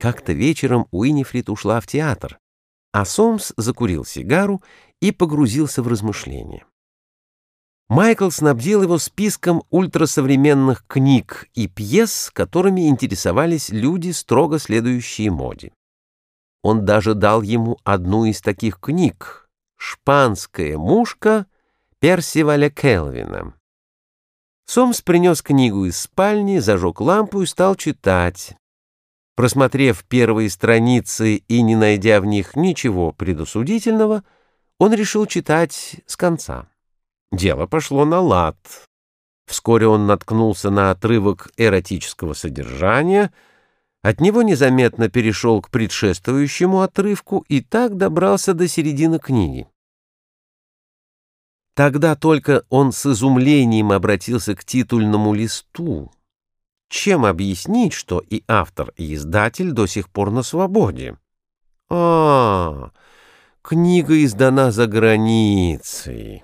Как-то вечером Уинифрид ушла в театр, а Сомс закурил сигару и погрузился в размышления. Майкл снабдил его списком ультрасовременных книг и пьес, которыми интересовались люди, строго следующие моде. Он даже дал ему одну из таких книг «Шпанская мушка» Персиваля Келвина. Сомс принес книгу из спальни, зажег лампу и стал читать. Просмотрев первые страницы и не найдя в них ничего предосудительного, он решил читать с конца. Дело пошло на лад. Вскоре он наткнулся на отрывок эротического содержания, от него незаметно перешел к предшествующему отрывку и так добрался до середины книги. Тогда только он с изумлением обратился к титульному листу. Чем объяснить, что и автор, и издатель до сих пор на свободе? А, книга издана за границей.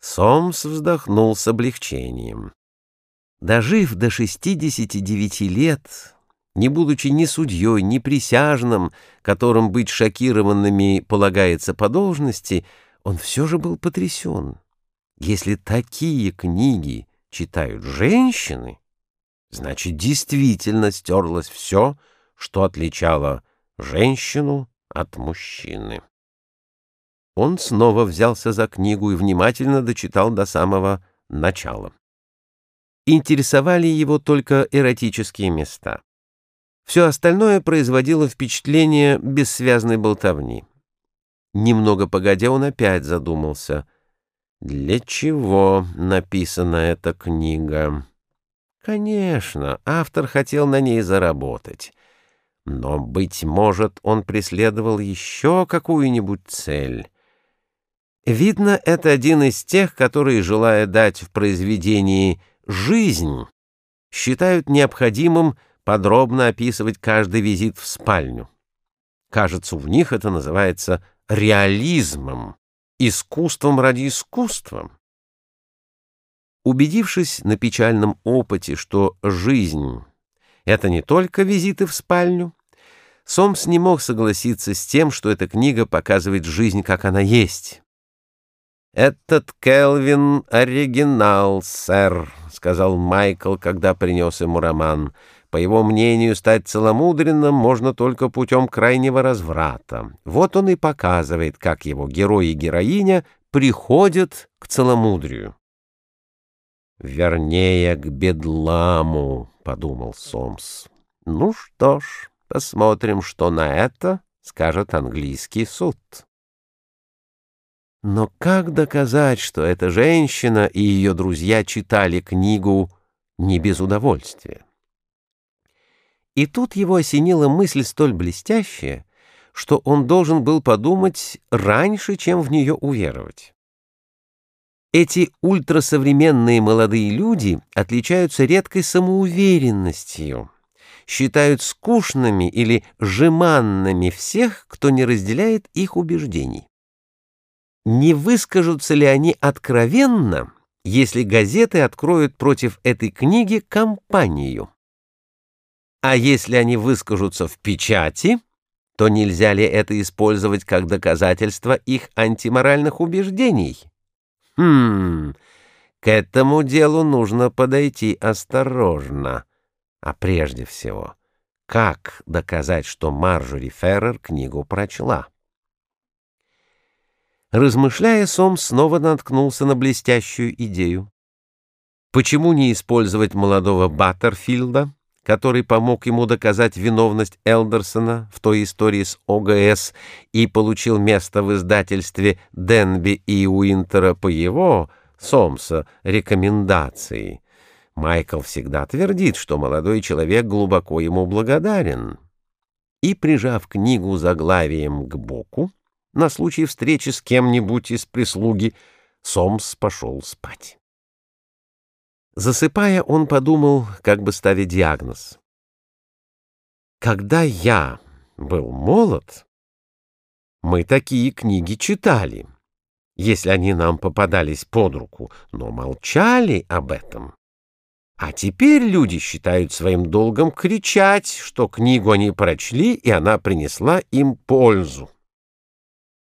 Сомс вздохнул с облегчением. Дожив до 69 лет, не будучи ни судьей, ни присяжным, которым быть шокированными полагается по должности, он все же был потрясен. Если такие книги читают женщины, значит, действительно стерлось все, что отличало женщину от мужчины. Он снова взялся за книгу и внимательно дочитал до самого начала. Интересовали его только эротические места. Все остальное производило впечатление бессвязной болтовни. Немного погодя, он опять задумался. Для чего написана эта книга? Конечно, автор хотел на ней заработать. Но, быть может, он преследовал еще какую-нибудь цель. Видно, это один из тех, которые, желая дать в произведении «жизнь», считают необходимым подробно описывать каждый визит в спальню. Кажется, у них это называется реализмом, искусством ради искусства. Убедившись на печальном опыте, что жизнь — это не только визиты в спальню, Сомс не мог согласиться с тем, что эта книга показывает жизнь, как она есть. «Этот Келвин — оригинал, сэр», — сказал Майкл, когда принес ему роман. «По его мнению, стать целомудренным можно только путем крайнего разврата. Вот он и показывает, как его герой и героиня приходят к целомудрию». «Вернее, к бедламу», — подумал Сомс. «Ну что ж, посмотрим, что на это скажет английский суд». Но как доказать, что эта женщина и ее друзья читали книгу не без удовольствия? И тут его осенила мысль столь блестящая, что он должен был подумать раньше, чем в нее уверовать. Эти ультрасовременные молодые люди отличаются редкой самоуверенностью, считают скучными или жеманными всех, кто не разделяет их убеждений не выскажутся ли они откровенно, если газеты откроют против этой книги кампанию? А если они выскажутся в печати, то нельзя ли это использовать как доказательство их антиморальных убеждений? Хм, к этому делу нужно подойти осторожно. А прежде всего, как доказать, что Марджори Феррер книгу прочла? Размышляя, Сомс снова наткнулся на блестящую идею. Почему не использовать молодого Баттерфилда, который помог ему доказать виновность Элдерсона в той истории с ОГС и получил место в издательстве Денби и Уинтера по его, Сомса, рекомендации? Майкл всегда твердит, что молодой человек глубоко ему благодарен. И, прижав книгу заглавием к боку, на случай встречи с кем-нибудь из прислуги, Сомс пошел спать. Засыпая, он подумал, как бы ставить диагноз. Когда я был молод, мы такие книги читали, если они нам попадались под руку, но молчали об этом. А теперь люди считают своим долгом кричать, что книгу они прочли, и она принесла им пользу.